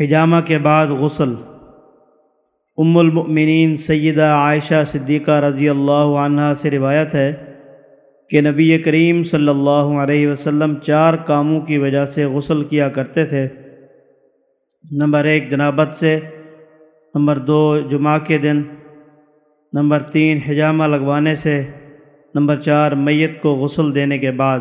حجامہ کے بعد غسل۔ ام المؤمنین سیدہ عائشہ صدیقہ رضی اللہ عنہ سے روایت ہے کہ نبی کریم صلی اللہ علیہ وسلم چار کاموں کی وجہ سے غسل کیا کرتے تھے۔ نمبر ایک، جنابت سے۔ نمبر دو، جمعہ کے دن۔ نمبر تین، حجامہ لگوانے سے۔ نمبر چار، میت کو غسل دینے کے بعد۔